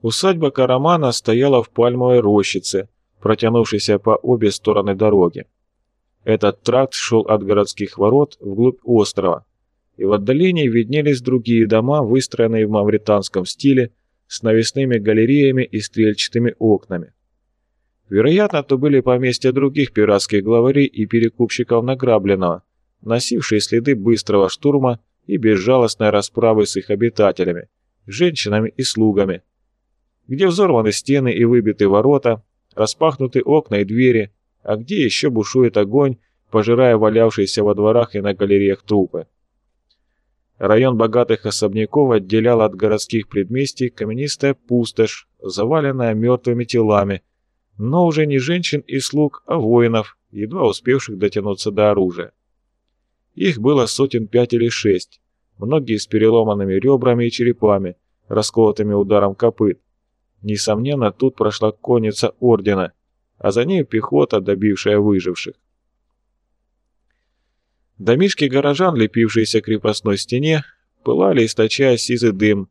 Усадьба Карамана стояла в пальмовой рощице, протянувшейся по обе стороны дороги. Этот тракт шел от городских ворот вглубь острова, и в отдалении виднелись другие дома, выстроенные в мавританском стиле, с навесными галереями и стрельчатыми окнами. Вероятно, то были поместья других пиратских главарей и перекупщиков награбленного, носившие следы быстрого штурма и безжалостной расправы с их обитателями, женщинами и слугами, где взорваны стены и выбиты ворота, распахнуты окна и двери, а где еще бушует огонь, пожирая валявшиеся во дворах и на галереях трупы. Район богатых особняков отделял от городских предместий каменистая пустошь, заваленная мертвыми телами, но уже не женщин и слуг, а воинов, едва успевших дотянуться до оружия. Их было сотен пять или шесть, многие с переломанными ребрами и черепами, расколотыми ударом копыт. Несомненно, тут прошла конница ордена, а за ней пехота, добившая выживших. Домишки горожан, лепившиеся к крепостной стене, пылали, источая сизый дым.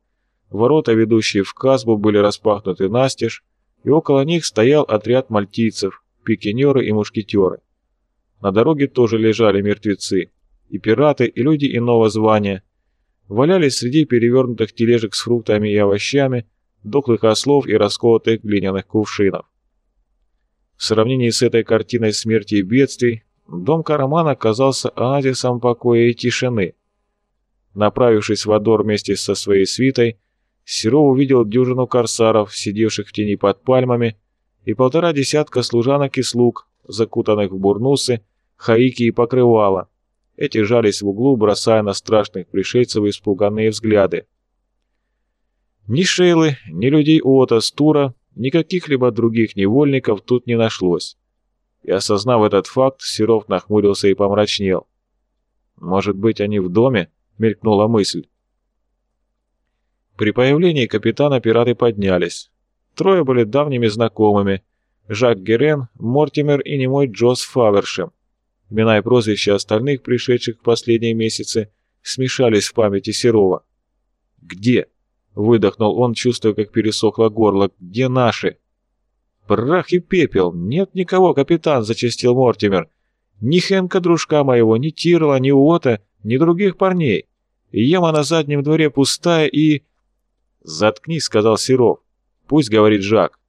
Ворота, ведущие в Казбу, были распахнуты настежь, и около них стоял отряд мальтийцев, пикинеры и мушкетеры. На дороге тоже лежали мертвецы, и пираты, и люди иного звания. Валялись среди перевернутых тележек с фруктами и овощами, дохлых ослов и расколотых глиняных кувшинов. В сравнении с этой картиной смерти и бедствий, дом Карамана оказался оазисом покоя и тишины. Направившись в Адор вместе со своей свитой, Серов увидел дюжину корсаров, сидевших в тени под пальмами, и полтора десятка служанок и слуг, закутанных в бурнусы, хаики и покрывала. Эти жались в углу, бросая на страшных пришельцев испуганные взгляды. Ни Шейлы, ни людей Ота, Стура, ни каких-либо других невольников тут не нашлось. И осознав этот факт, Серов нахмурился и помрачнел. «Может быть, они в доме?» — мелькнула мысль. При появлении капитана пираты поднялись. Трое были давними знакомыми. Жак Герен, Мортимер и немой Джос Фавершем. Имена и прозвища остальных, пришедших в последние месяцы, смешались в памяти Серова. «Где?» — выдохнул он, чувствуя, как пересохло горло. «Где наши?» «Прах и пепел! Нет никого, капитан!» — зачастил Мортимер. «Ни Хенка, дружка моего, ни Тирла, ни Уота, ни других парней. Яма на заднем дворе пустая и...» «Заткнись», — сказал Серов. «Пусть говорит Жак».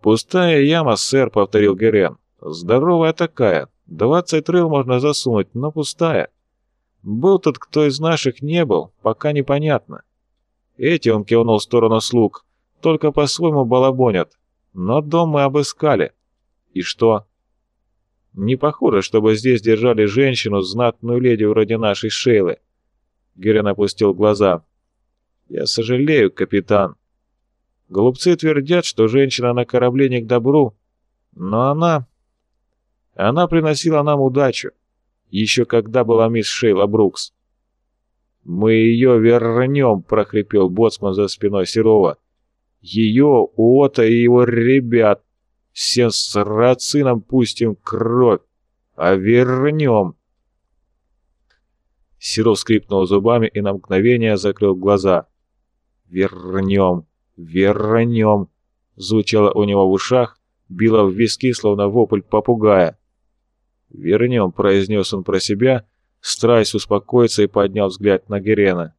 «Пустая яма, сэр», — повторил Герен. «Здоровая такая. Двадцать рыл можно засунуть, но пустая. Был тут кто из наших не был, пока непонятно. Эти, он кивнул в сторону слуг, только по-своему балабонят. Но дом мы обыскали. И что?» «Не похоже, чтобы здесь держали женщину, знатную леди вроде нашей Шейлы». Герен опустил глаза. Я сожалею, капитан. Голубцы твердят, что женщина на корабле не к добру, но она... Она приносила нам удачу, еще когда была мисс Шейла Брукс. «Мы ее вернем», — прохрипел боцман за спиной Серова. «Ее, Уота и его ребят. Всем с рацином пустим кровь, а вернем». Серов скрипнул зубами и на мгновение закрыл глаза. «Вернем! Вернем!» Звучало у него в ушах, било в виски, словно вопль попугая. «Вернем», — произнес он про себя, стараясь успокоиться и поднял взгляд на Герена.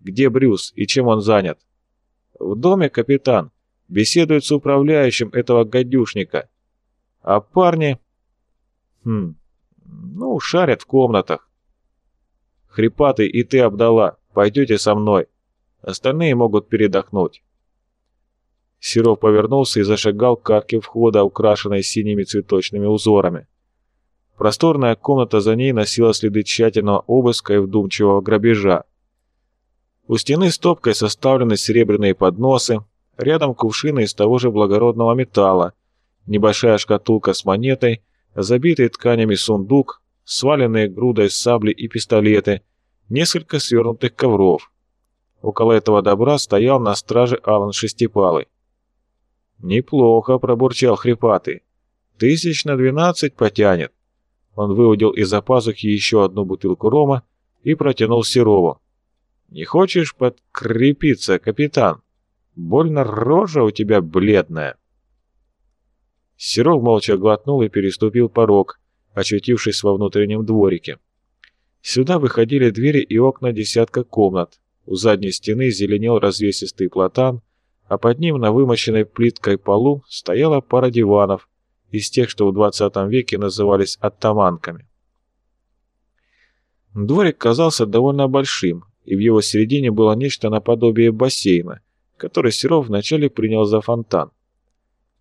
«Где Брюс и чем он занят?» «В доме, капитан. Беседует с управляющим этого гадюшника. А парни...» «Хм... Ну, шарят в комнатах». «Хрипатый и ты, Абдала, пойдете со мной. Остальные могут передохнуть. Серов повернулся и зашагал к арке входа, украшенной синими цветочными узорами. Просторная комната за ней носила следы тщательного обыска и вдумчивого грабежа. У стены стопкой составлены серебряные подносы, рядом кувшины из того же благородного металла, небольшая шкатулка с монетой, забитый тканями сундук, сваленные грудой сабли и пистолеты, несколько свернутых ковров. Около этого добра стоял на страже Алан Шестипалый. «Неплохо», — пробурчал хрипатый. «Тысяч на двенадцать потянет». Он выудил из-за пазухи еще одну бутылку рома и протянул Серову. «Не хочешь подкрепиться, капитан? Больно рожа у тебя бледная. Серов молча глотнул и переступил порог, очутившись во внутреннем дворике. Сюда выходили двери и окна десятка комнат. У задней стены зеленел развесистый платан, а под ним на вымощенной плиткой полу стояла пара диванов из тех, что в 20 веке назывались оттаманками. Дворик казался довольно большим, и в его середине было нечто наподобие бассейна, который Серов вначале принял за фонтан.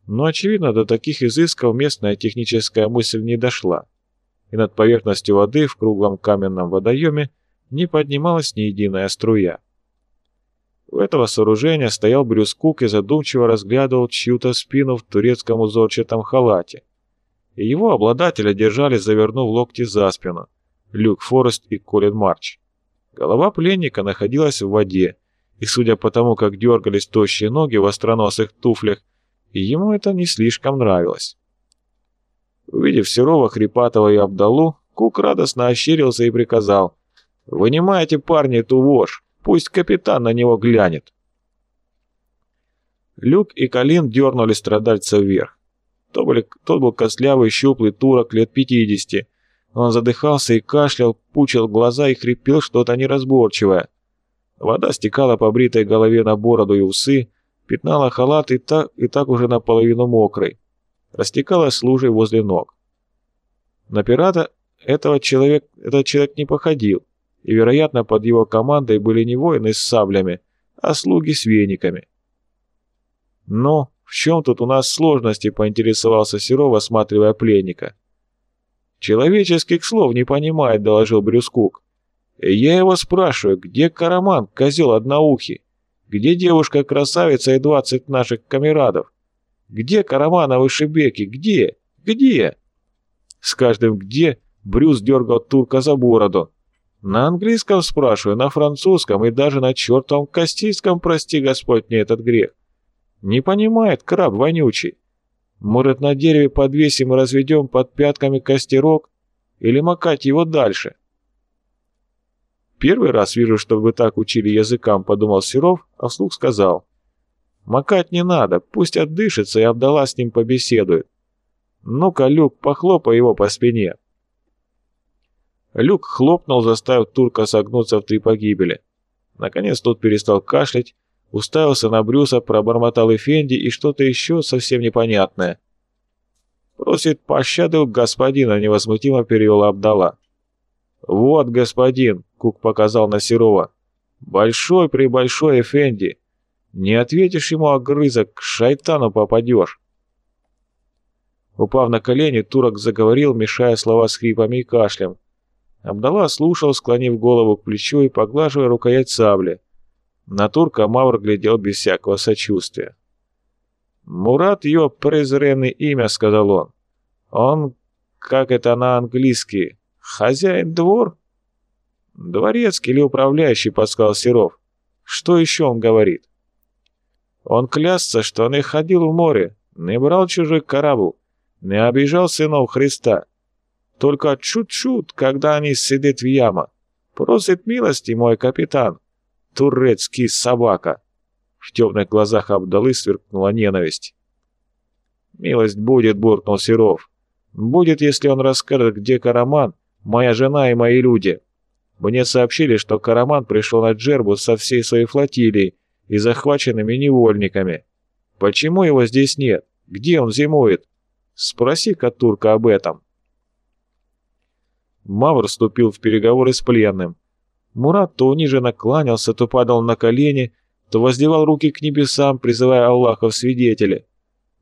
Но, очевидно, до таких изысков местная техническая мысль не дошла, и над поверхностью воды в круглом каменном водоеме не поднималась ни единая струя. У этого сооружения стоял Брюс Кук и задумчиво разглядывал чью-то спину в турецком узорчатом халате. И его обладателя держали, завернув локти за спину, Люк Форест и Колин Марч. Голова пленника находилась в воде, и судя по тому, как дергались тощие ноги в остроносых туфлях, ему это не слишком нравилось. Увидев Серова, Хрипатова и Абдалу, Кук радостно ощерился и приказал «Вынимайте, парни, эту вошь, пусть капитан на него глянет». Люк и Калин дернули страдальца вверх. Тот был костлявый, щуплый турок лет пятидесяти. Он задыхался и кашлял, пучил глаза и хрипел что-то неразборчивое. Вода стекала по бритой голове на бороду и усы, пятнала халат и так, и так уже наполовину мокрый. Растекалась лужей возле ног. На пирата этого человек, этот человек не походил, и, вероятно, под его командой были не воины с саблями, а слуги с вениками. «Но в чем тут у нас сложности?» — поинтересовался Серов, осматривая пленника. «Человеческих слов не понимает», — доложил Брюскук. «Я его спрашиваю, где Караман, козел одноухий?» Где девушка-красавица и двадцать наших камерадов? Где Карамановы шибеки? Где? Где?» С каждым «где» Брюс дергал турка за бороду. На английском спрашиваю, на французском и даже на чертовом кастийском, прости Господь мне этот грех. Не понимает краб вонючий. Может, на дереве подвесим и разведем под пятками костерок? Или макать его дальше?» «Первый раз вижу, чтобы так учили языкам», — подумал Серов, а вслух сказал. «Макать не надо, пусть отдышится и Абдала с ним побеседует. Ну-ка, Люк, похлопай его по спине». Люк хлопнул, заставив турка согнуться в три погибели. Наконец тот перестал кашлять, уставился на Брюса, пробормотал Эфенди и что-то еще совсем непонятное. «Просит пощады у господина», — невозмутимо перевел Абдала. «Вот, господин», — Кук показал на Серова. «Большой-пребольшой Эфенди. Не ответишь ему огрызок, к шайтану попадешь». Упав на колени, турок заговорил, мешая слова с хрипами и кашлем. Абдалла слушал, склонив голову к плечу и поглаживая рукоять сабли. На турка Мавр глядел без всякого сочувствия. «Мурат ее презренное имя», — сказал он. «Он, как это на английский, хозяин двор?» «Дворецкий или управляющий», — подсказал Серов. «Что еще он говорит?» «Он клясться, что не ходил в море, не брал чужой корабль, не обижал сынов Христа. Только чуть-чуть, когда они сидят в яма. Просит милости, мой капитан. Турецкий собака». В темных глазах Абдалы сверкнула ненависть. «Милость будет», — буркнул Серов. «Будет, если он расскажет, где Караман, моя жена и мои люди». Мне сообщили, что Караман пришел на Джербу со всей своей флотилией и захваченными невольниками. Почему его здесь нет? Где он зимует? Спроси-ка турка об этом. Мавр вступил в переговоры с пленным. Мурат то униженно кланялся, то падал на колени, то воздевал руки к небесам, призывая Аллаха в свидетели.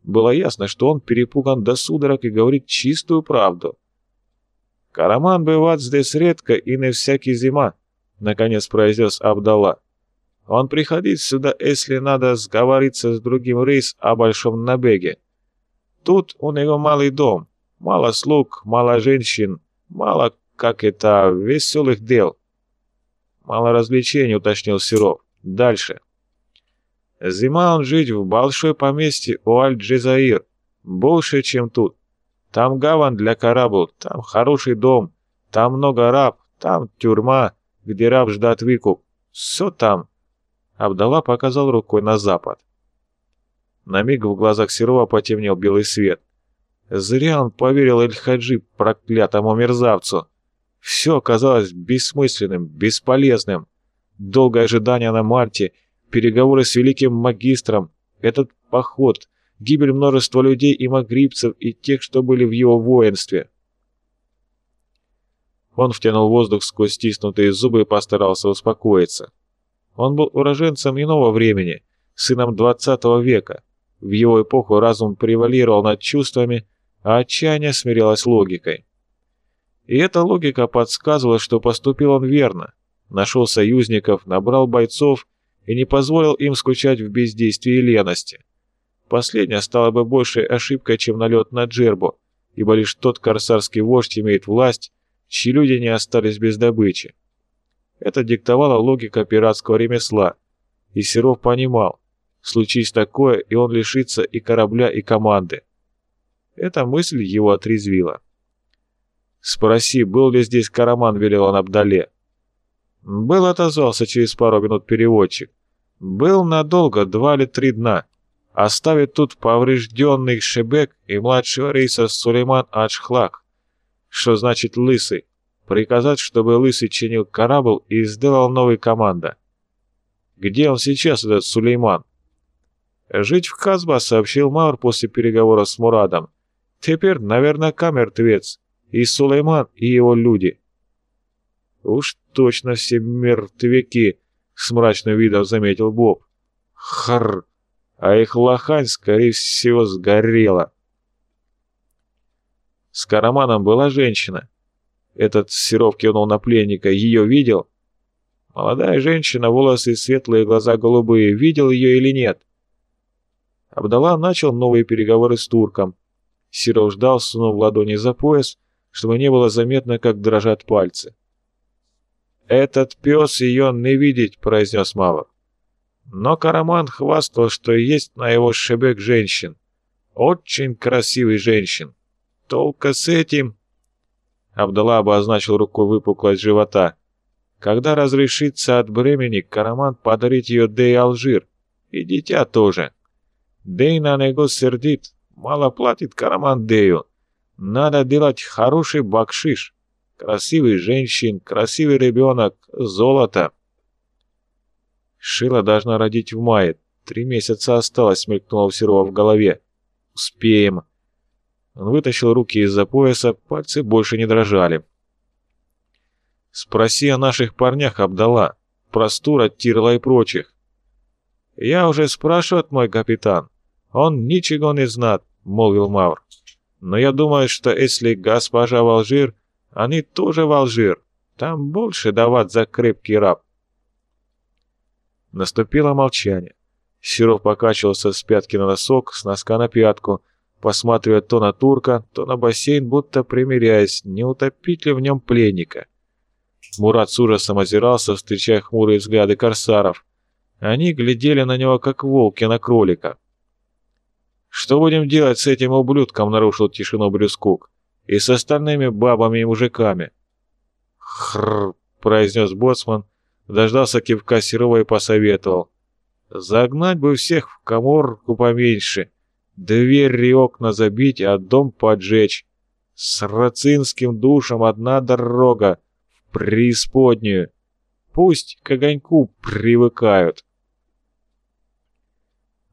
Было ясно, что он перепуган до судорог и говорит чистую правду. «Караман бывает здесь редко и не всякий зима», — наконец произнес Абдалла. «Он приходит сюда, если надо сговориться с другим рейс о большом набеге. Тут у него малый дом, мало слуг, мало женщин, мало, как это, веселых дел». «Мало развлечений», — уточнил Серов. «Дальше». «Зима он жить в большой поместье у Аль-Джизаир, больше, чем тут. Там гавань для корабл, там хороший дом, там много раб, там тюрьма, где раб ждет выкуп. Все там. Абдалла показал рукой на запад. На миг в глазах Серова потемнел белый свет. Зря он поверил Эль-Хаджи, проклятому мерзавцу. Все оказалось бессмысленным, бесполезным. Долгое ожидание на Марте, переговоры с великим магистром, этот поход, гибель множества людей и магрибцев, и тех, что были в его воинстве. Он втянул воздух сквозь стиснутые зубы и постарался успокоиться. Он был уроженцем иного времени, сыном 20 века. В его эпоху разум превалировал над чувствами, а отчаяние смирялось логикой. И эта логика подсказывала, что поступил он верно. Нашел союзников, набрал бойцов и не позволил им скучать в бездействии и лености. Последняя стала бы большей ошибкой, чем налет на Джербу, ибо лишь тот корсарский вождь имеет власть, чьи люди не остались без добычи. Это диктовала логика пиратского ремесла, и Серов понимал, случись такое, и он лишится и корабля, и команды. Эта мысль его отрезвила. «Спроси, был ли здесь Караман?» — велел он Абдале. «Был», — отозвался через пару минут переводчик. «Был надолго, два или три дна. Оставит тут поврежденный Шебек и младшего рейса Сулейман Аджхлак, что значит «лысый». Приказать, чтобы лысый чинил корабль и сделал новый команда. Где он сейчас, этот Сулейман? Жить в Казба, сообщил Маур после переговора с Мурадом. Теперь, наверное, камертвец и Сулейман, и его люди. Уж точно все мертвяки, с мрачным видом заметил Боб. Хр, а их лохань, скорее всего, сгорела. С Караманом была женщина. Этот Серов кивнул на пленника. Ее видел? Молодая женщина, волосы светлые, глаза голубые. Видел ее или нет? Абдалла начал новые переговоры с турком. Серов ждал, сунув ладони за пояс, чтобы не было заметно, как дрожат пальцы. «Этот пес ее не видеть», — произнес Мавр. Но Караман хвастал, что есть на его шебек женщин. Очень красивый женщин. Только с этим...» Абдалла обозначил рукой выпуклость живота. «Когда разрешится от бремени, Караман подарить ее Дей Алжир. И дитя тоже. Дей на него сердит. Мало платит Караман Дею. Надо делать хороший бакшиш. Красивый женщин, красивый ребенок, золото. Шила должна родить в мае. Три месяца осталось, мелькнуло у Серова в голове. Успеем. Он вытащил руки из-за пояса, пальцы больше не дрожали. «Спроси о наших парнях, Абдала, Простура, Тирла и прочих». «Я уже спрашиваю, мой капитан. Он ничего не знает», — молвил Мавр. Но я думаю, что если госпожа в Алжир, они тоже в Алжир. Там больше давать за крепкий раб. Наступило молчание. Серов покачивался с пятки на носок, с носка на пятку, посматривая то на турка, то на бассейн, будто примиряясь, не утопить ли в нем пленника. Мурат с ужасом озирался, встречая хмурые взгляды корсаров. Они глядели на него, как волки на кролика. «Что будем делать с этим ублюдком?» — нарушил тишину Брюскук. «И с остальными бабами и мужиками?» «Хрррр!» — произнес боцман, дождался кивка Серова и посоветовал. «Загнать бы всех в коморку поменьше, дверь и окна забить, а дом поджечь. С рацинским душем одна дорога в преисподнюю. Пусть к огоньку привыкают».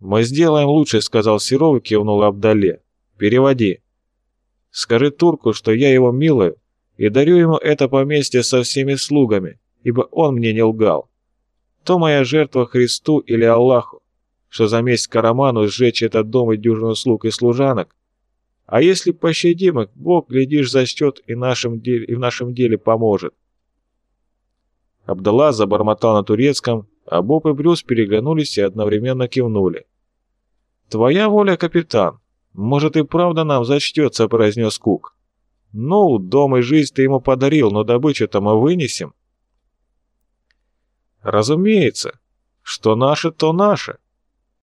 «Мы сделаем лучше», — сказал Серов и кивнул Абдале. «Переводи. Скажи турку, что я его милую и дарю ему это поместье со всеми слугами, ибо он мне не лгал. То моя жертва Христу или Аллаху, что за месть Караману сжечь этот дом и дюжину слуг и служанок. А если пощадим их, Бог, глядишь, за и, нашим деле, и в нашем деле поможет». Абдалла забормотал на турецком, а Боб и Брюс переглянулись и одновременно кивнули. «Твоя воля, капитан. Может и правда нам зачтется», — произнес Кук. «Ну, дом и жизнь ты ему подарил, но добычу-то мы вынесем». «Разумеется. Что наше, то наше.